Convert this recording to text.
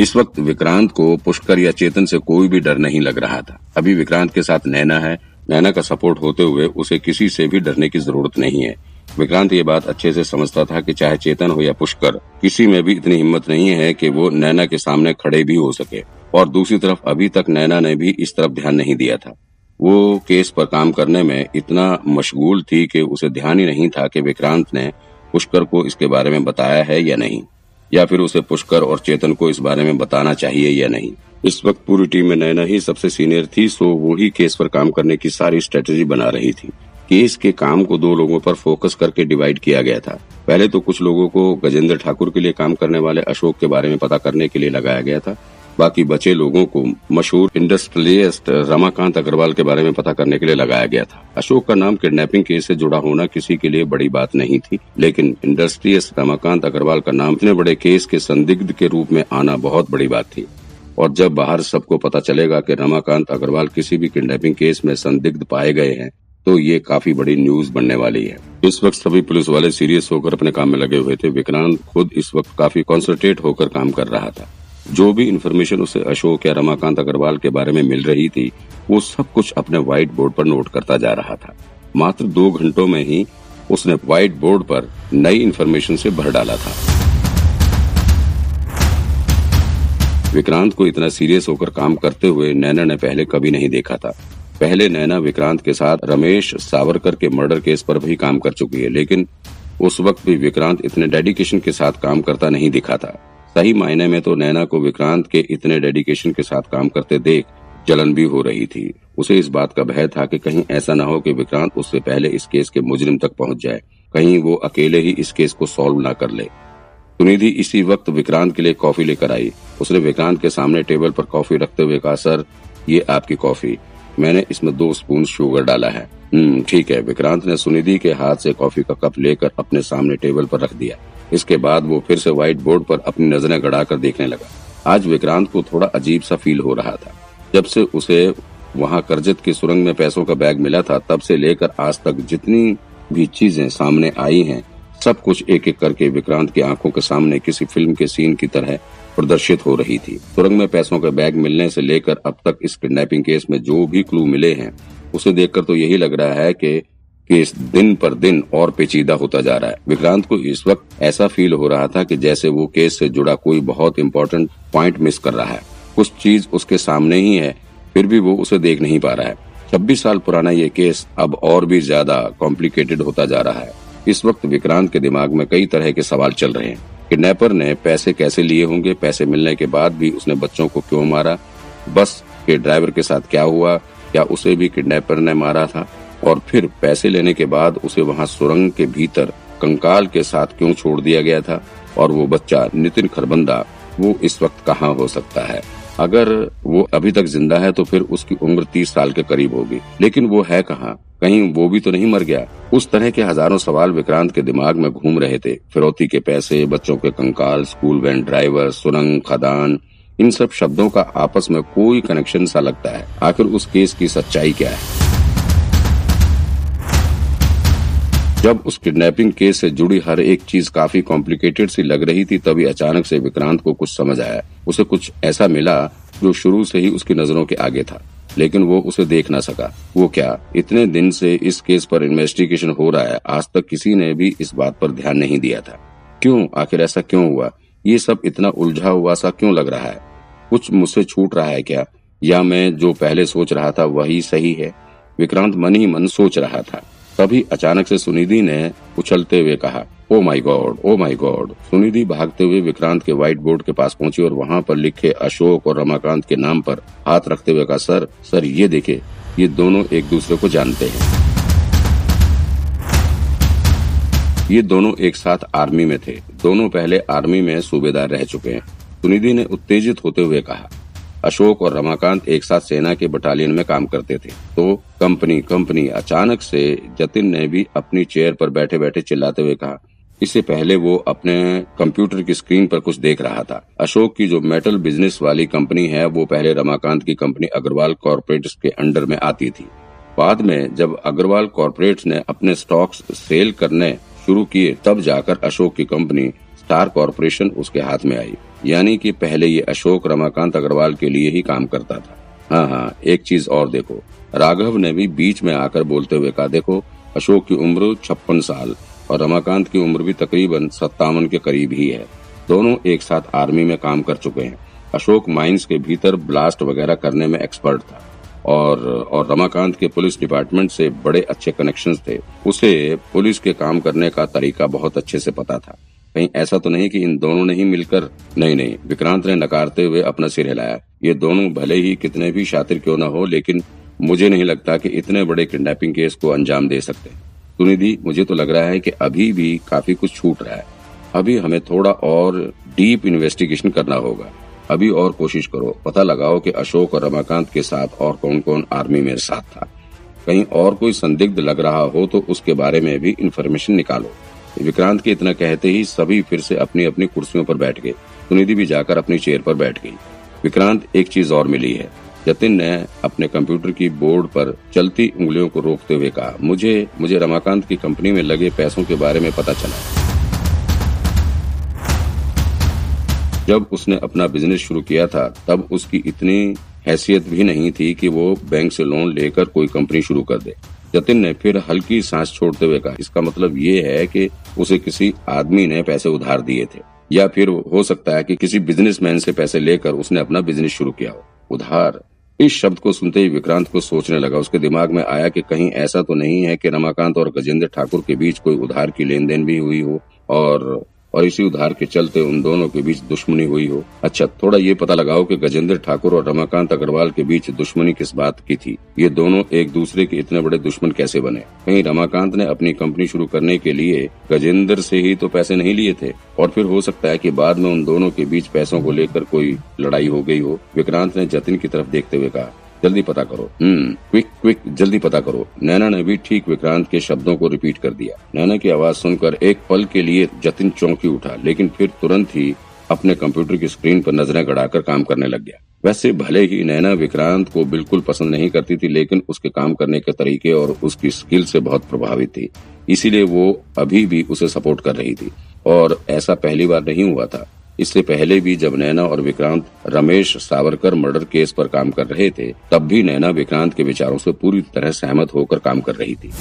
इस वक्त विक्रांत को पुष्कर या चेतन से कोई भी डर नहीं लग रहा था। अभी विक्रांत के साथ नैना है। नैना का सपोर्ट होते हुए उसे किसी से भी डरने की ज़रूरत नहीं है। विक्रांत ये बात अच्छे से समझता था कि चाहे चेतन हो या पुष्कर, किसी में भी इतनी हिम्मत नहीं है कि वो नैना के सामने खड़े भी हो सके। और दूसरी तरफ़ अभी तक नैना ने भी इस तरफ़ ध्यान नहीं दिया था। वो केस पर काम करने में इतना मशगूल थी कि उसे ध्यान ही नहीं था कि विक्रांत ने पुष्कर को इसके बारे में बताया है या नहीं। या फिर उसे पुष्कर और चेतन को इस बारे में बताना चाहिए या नहीं। इस वक्त पूरी टीम में नैना ही सबसे सीनियर थी, सो वो ही केस पर काम करने की सारी स्ट्रेटेजी बना रही थी। केस के काम को दो लोगों पर फोकस करके डिवाइड किया गया था। पहले तो कुछ लोगों को गजेंद्र ठाकुर के लिए काम करने वाले अशोक के बारे में पता करने के लिए लगाया गया था। बाकी बचे लोगों को मशहूर इंडस्ट्रियलिस्ट रमाकांत अग्रवाल के बारे में पता करने के लिए लगाया गया था। अशोक का नाम किडनैपिंग केस से जुड़ा होना किसी के लिए बड़ी बात नहीं थी, लेकिन इंडस्ट्रियलिस्ट रमाकांत अग्रवाल का नाम इतने बड़े केस के संदिग्ध के रूप में आना बहुत बड़ी बात थी। और जब बाहर सबको पता चलेगा कि रमाकांत अग्रवाल किसी भी किडनैपिंग केस में संदिग्ध पाए गए हैं तो ये काफ़ी बड़ी न्यूज़ बनने वाली है। इस वक्त सभी पुलिस वाले सीरियस होकर अपने काम में लगे हुए थे। विक्रांत खुद इस वक्त काफ़ी कॉन्सेंट्रेट होकर काम कर रहा था। जो भी इन्फॉर्मेशन उसे अशोक या रमाकांत अग्रवाल के बारे में मिल रही थी, वो सब कुछ अपने व्हाइट बोर्ड पर नोट करता जा रहा था। मात्र दो घंटों में ही उसने व्हाइट बोर्ड पर नई इन्फॉर्मेशन से भर डाला था। विक्रांत को इतना सीरियस होकर काम करते हुए नैना ने पहले कभी नहीं देखा था। पहले नैना विक्रांत के साथ रमेश सावरकर के मर्डर केस पर भी काम कर चुकी है, लेकिन उस वक्त भी विक्रांत इतने डेडिकेशन के साथ काम करता नहीं दिखा था। सही मायने में तो नैना को विक्रांत के इतने डेडिकेशन के साथ काम करते देख जलन भी हो रही थी। उसे इस बात का भय था कि कहीं ऐसा न हो कि विक्रांत उससे पहले इस केस के मुजरिम तक पहुँच जाए। कहीं वो अकेले ही इस केस को सॉल्व ना कर ले। सुनिधि इसी वक्त विक्रांत के लिए कॉफ़ी लेकर आई। उसने विक्रांत के सामने टेबल पर कॉफ़ी रखते हुए कहा, सर, ये आपकी कॉफ़ी मैंने इसमें दो स्पून शुगर डाला है। हम्म ठीक है। विक्रांत ने सुनिधि के हाथ से कॉफ़ी का कप लेकर अपने सामने टेबल पर रख दिया। इसके बाद वो फिर से व्हाइट बोर्ड पर अपनी नज़रें गड़ाकर देखने लगा। आज विक्रांत को थोड़ा अजीब सा फील हो रहा था। जब से उसे वहाँ करजत की सुरंग में पैसों का बैग मिला था, तब से लेकर आज तक जितनी भी चीज़ें सामने आई हैं, सब कुछ एक एक करके विक्रांत की आँखों के सामने किसी फ़िल्म के सीन की तरह प्रदर्शित हो रही थी। सुरंग में पैसों का बैग मिलने से लेकर अब तक इस किडनैपिंग केस में जो भी क्लू मिले हैं, उसे देखकर तो यही लग रहा है कि केस दिन पर दिन और पेचीदा होता जा रहा है। विक्रांत को इस वक्त ऐसा फील हो रहा था कि जैसे वो केस से जुड़ा कोई बहुत इम्पोर्टेंट पॉइंट मिस कर रहा है। कुछ चीज़ उसके सामने ही है, फिर भी वो उसे देख नहीं पा रहा है। छब्बीस साल पुराना ये केस अब और भी ज़्यादा कॉम्प्लिकेटेड होता जा रहा है। इस वक्त विक्रांत के दिमाग में कई तरह के सवाल चल रहे हैं। किडनैपर ने पैसे कैसे लिए होंगे, पैसे मिलने के बाद भी उसने बच्चों को क्यों मारा? बस के ड्राइवर के साथ क्या हुआ? क्या उसे भी किडनैपर ने मारा था? और फिर पैसे लेने के बाद उसे वहाँ सुरंग के भीतर कंकाल के साथ क्यों छोड़ दिया गया था? और वो बच्चा नितिन खरबंदा, वो इस वक्त कहाँ हो सकता है? अगर वो अभी तक ज़िंदा है तो फिर उसकी उम्र तीस साल के करीब होगी। लेकिन वो है कहाँ? कहीं वो भी तो नहीं मर गया। उस तरह के हज़ारों सवाल विक्रांत के दिमाग में घूम रहे थे। फिरौती के पैसे, बच्चों के कंकाल, स्कूल वैन ड्राइवर, सुरंग, खदान, इन सब शब्दों का आपस में कोई कनेक्शन सा लगता है। आखिर उस केस की सच्चाई क्या है? जब उस किडनैपिंग केस से जुड़ी हर एक चीज़ काफ़ी कॉम्प्लिकेटेड सी लग रही थी, तभी अचानक से विक्रांत को कुछ समझ आया। उसे कुछ ऐसा मिला जो शुरू से ही उसकी नज़रों के आगे था, लेकिन वो उसे देख ना सका। वो क्या, इतने दिन से इस केस पर इन्वेस्टिगेशन हो रहा है, आज तक किसी ने भी इस बात पर ध्यान नहीं दिया था। क्यों? आखिर ऐसा क्यों हुआ? ये सब इतना उलझा हुआ सा क्यों लग रहा है? कुछ मुझसे छूट रहा है क्या? या मैं जो पहले सोच रहा था वही सही है? विक्रांत मन ही मन सोच रहा था। तभी अचानक से सुनिधि ने उछलते हुए कहा, ओ my god, oh my god. Sunidhi भागते हुए विक्रांत के व्हाइट बोर्ड के पास पहुँची और वहाँ पर लिखे अशोक और रमाकांत के नाम पर हाथ रखते हुए कहा, सर सर, ये देखे ये दोनों एक दूसरे को जानते हैं। ये दोनों एक साथ आर्मी में थे। दोनों पहले आर्मी में सूबेदार रह चुके हैं। सुनिधि ने उत्तेजित होते हुए कहा, अशोक और रमाकांत एक साथ सेना के बटालियन में काम करते थे तो कंपनी कंपनी अचानक से जतिन ने भी अपनी चेयर पर बैठे बैठे चिल्लाते हुए कहा। इससे पहले वो अपने कंप्यूटर की स्क्रीन पर कुछ देख रहा था। अशोक की जो मेटल बिज़नेस वाली कंपनी है, वो पहले रमाकांत की कंपनी अग्रवाल कॉरपोरेट के अंडर में आती थी। बाद में जब अग्रवाल कॉरपोरेट ने अपने स्टॉक्स सेल करने शुरू किए, तब जाकर अशोक की कंपनी स्टार कॉरपोरेशन उसके हाथ में आई। यानी कि पहले ये अशोक, रमाकांत अग्रवाल के लिए ही काम करता था। हाँ हाँ एक चीज़ और देखो। राघव ने भी बीच में आकर बोलते हुए कहा, देखो, अशोक की उम्र छप्पन साल और रमाकांत की उम्र भी तकरीबन सत्तावन के करीब ही है। दोनों एक साथ आर्मी में काम कर चुके हैं। अशोक माइंस के भीतर ब्लास्ट वगैरह करने में एक्सपर्ट था और और रमाकांत के पुलिस डिपार्टमेंट से बड़े अच्छे कनेक्शंस थे। उसे पुलिस के काम करने का तरीका बहुत अच्छे से पता था। कहीं ऐसा तो नहीं कि इन दोनों ने ही मिलकर, नहीं नहीं, विक्रांत ने नकारते हुए अपना सिर हिलाया। ये दोनों भले ही कितने भी शातिर क्यों न हो, लेकिन मुझे नहीं लगता कि इतने बड़े किडनैपिंग केस को अंजाम दे सकते। सुनिधि, मुझे तो लग रहा है कि अभी भी काफ़ी कुछ छूट रहा है। अभी हमें थोड़ा और डीप इन्वेस्टिगेशन करना होगा। अभी और कोशिश करो। पता लगाओ कि अशोक और रमाकांत के साथ और कौन कौन आर्मी में साथ था। कहीं और कोई संदिग्ध लग रहा हो तो उसके बारे में भी इन्फॉर्मेशन निकालो। विक्रांत के इतना कहते ही सभी फिर से अपनी अपनी कुर्सियों पर बैठ गए। सुनिधि भी जाकर अपनी चेयर पर बैठ गई। विक्रांत, एक चीज़ और मिली है। जतिन ने अपने कंप्यूटर की बोर्ड पर चलती उंगलियों को रोकते हुए कहा, मुझे मुझे रमाकांत की कंपनी में लगे पैसों के बारे में पता चला। जब उसने अपना बिज़नेस शुरू किया था, तब उसकी इतनी हैसियत भी नहीं थी कि वो बैंक से लोन लेकर कोई कंपनी शुरू कर दे। जतिन ने फिर हल्की सांस छोड़ते हुए कहा, इसका मतलब ये है कि उसे किसी आदमी ने पैसे उधार दिए थे, या फिर हो सकता है कि किसी बिजनेसमैन से पैसे लेकर उसने अपना बिज़नेस शुरू किया हो। उधार। इस शब्द को सुनते ही विक्रांत को सोचने लगा, उसके दिमाग में आया कि कहीं ऐसा तो नहीं है कि रमाकांत और गजेंद्र ठाकुर के बीच कोई उधार की लेन देन भी हुई हो, और और इसी उधार के चलते उन दोनों के बीच दुश्मनी हुई हो। अच्छा थोड़ा ये पता लगाओ कि गजेंद्र ठाकुर और रमाकांत अग्रवाल के बीच दुश्मनी किस बात की थी? ये दोनों एक दूसरे के इतने बड़े दुश्मन कैसे बने? कहीं रमाकांत ने अपनी कंपनी शुरू करने के लिए गजेंद्र से ही तो पैसे नहीं लिए थे? और फिर हो सकता है की बाद में उन दोनों के बीच पैसों को लेकर कोई लड़ाई हो गई हो? विक्रांत ने जतिन की तरफ़ देखते हुए कहा जल्दी पता करो। हम्म क्विक क्विक जल्दी पता करो। नैना ने भी ठीक विक्रांत के शब्दों को रिपीट कर दिया। नैना की आवाज़ सुनकर एक पल के लिए जतिन चौंकी उठा, लेकिन फिर तुरंत ही अपने कंप्यूटर की स्क्रीन पर नज़रें गड़ाकर काम करने लग गया। वैसे भले ही नैना विक्रांत को बिल्कुल पसंद नहीं करती थी, लेकिन उसके काम करने के तरीके और उसकी स्किल से बहुत प्रभावित थी। इसीलिए वो अभी भी उसे सपोर्ट कर रही थी। और ऐसा पहली बार नहीं हुआ था। इससे पहले भी जब नैना और विक्रांत रमेश सावरकर मर्डर केस पर काम कर रहे थे, तब भी नैना विक्रांत के विचारों से पूरी तरह सहमत होकर काम कर रही थी।